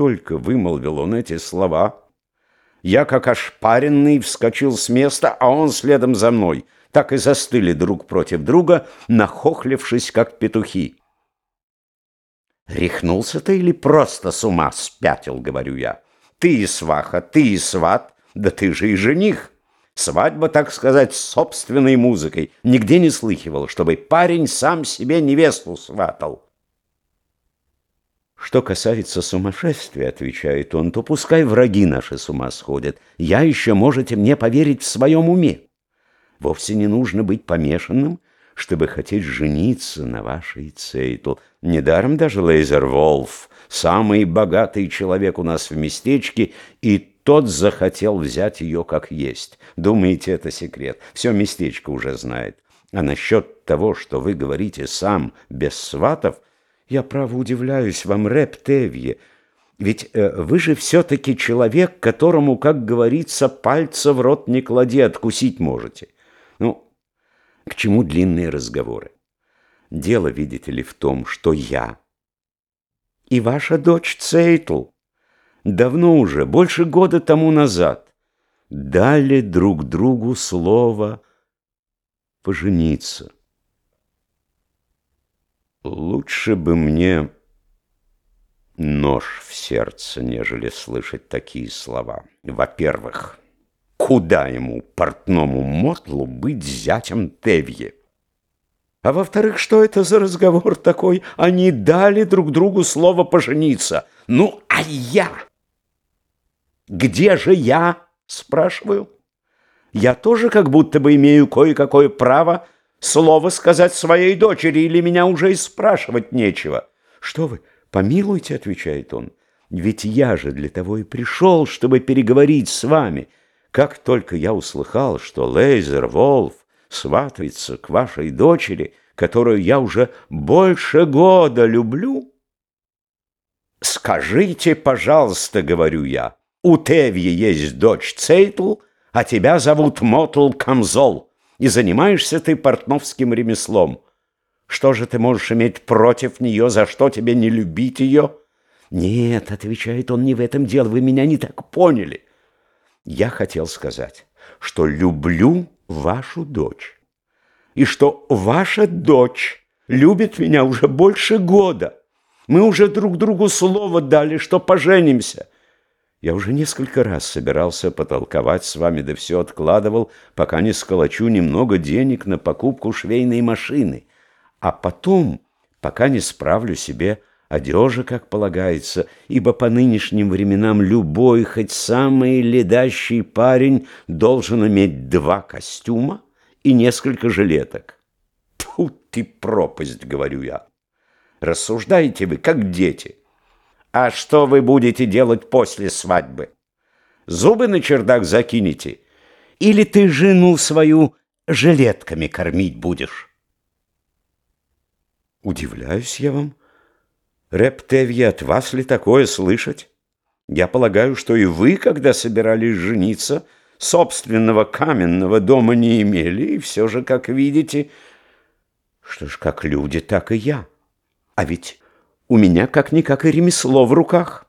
только вымолвил он эти слова, я, как ошпаренный, вскочил с места, а он следом за мной. Так и застыли друг против друга, нахохлившись, как петухи. «Рехнулся ты или просто с ума спятил?» — говорю я. «Ты и сваха, ты и сват, да ты же и жених!» Свадьба, так сказать, собственной музыкой. Нигде не слыхивал, чтобы парень сам себе невесту сватал. Что касается сумасшествия, отвечает он, то пускай враги наши с ума сходят. Я еще можете мне поверить в своем уме. Вовсе не нужно быть помешанным, чтобы хотеть жениться на вашей Цейтл. Недаром даже Лейзер Волф, самый богатый человек у нас в местечке, и тот захотел взять ее как есть. Думаете, это секрет? Все местечко уже знает. А насчет того, что вы говорите сам, без сватов – я, право, удивляюсь вам, рэп Тевье. Ведь э, вы же все-таки человек, которому, как говорится, пальца в рот не клади, откусить можете. Ну, к чему длинные разговоры? Дело, видите ли, в том, что я и ваша дочь Цейтл давно уже, больше года тому назад, дали друг другу слово пожениться. Лучше бы мне нож в сердце, нежели слышать такие слова. Во-первых, куда ему, портному Мотлу, быть зятем Тевье? А во-вторых, что это за разговор такой? Они дали друг другу слово пожениться. Ну, а я? Где же я? Спрашиваю. Я тоже как будто бы имею кое-какое право слово сказать своей дочери, или меня уже и спрашивать нечего. Что вы, помилуйте, отвечает он, ведь я же для того и пришел, чтобы переговорить с вами. Как только я услыхал, что Лейзер Волф сватается к вашей дочери, которую я уже больше года люблю, «Скажите, пожалуйста, — говорю я, — у Тевьи есть дочь Цейтл, а тебя зовут Мотл Камзол» и занимаешься ты портновским ремеслом. Что же ты можешь иметь против нее, за что тебе не любить ее? Нет, отвечает он, не в этом дело, вы меня не так поняли. Я хотел сказать, что люблю вашу дочь, и что ваша дочь любит меня уже больше года. Мы уже друг другу слово дали, что поженимся. Я уже несколько раз собирался потолковать с вами, да все откладывал, пока не сколочу немного денег на покупку швейной машины. А потом, пока не справлю себе одежа, как полагается, ибо по нынешним временам любой, хоть самый ледащий парень должен иметь два костюма и несколько жилеток. Тьфу ты пропасть, говорю я. Рассуждаете вы, как дети. А что вы будете делать после свадьбы? Зубы на чердак закинете? Или ты жену свою жилетками кормить будешь? Удивляюсь я вам. Рептевья, от вас ли такое слышать? Я полагаю, что и вы, когда собирались жениться, собственного каменного дома не имели, и все же, как видите, что ж, как люди, так и я. А ведь у меня как-никак и ремесло в руках.